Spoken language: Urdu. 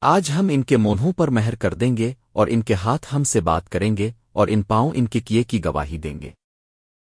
آج ہم ان کے مونہوں پر مہر کر دیں گے اور ان کے ہاتھ ہم سے بات کریں گے اور ان پاؤں ان کے کیے کی گواہی دیں گے۔